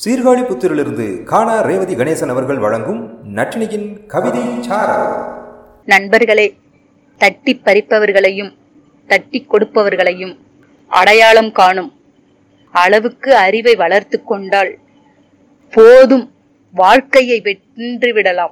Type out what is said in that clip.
சீர்காழி புத்திரிலிருந்து காணா ரேவதி கணேசன் அவர்கள் வழங்கும் நட்டினியின் கவிதை நண்பர்களே தட்டி பறிப்பவர்களையும் தட்டி கொடுப்பவர்களையும் அடையாளம் காணும். அளவுக்கு அறிவை வளர்த்து கொண்டால் போதும் வாழ்க்கையை வென்று விடலாம்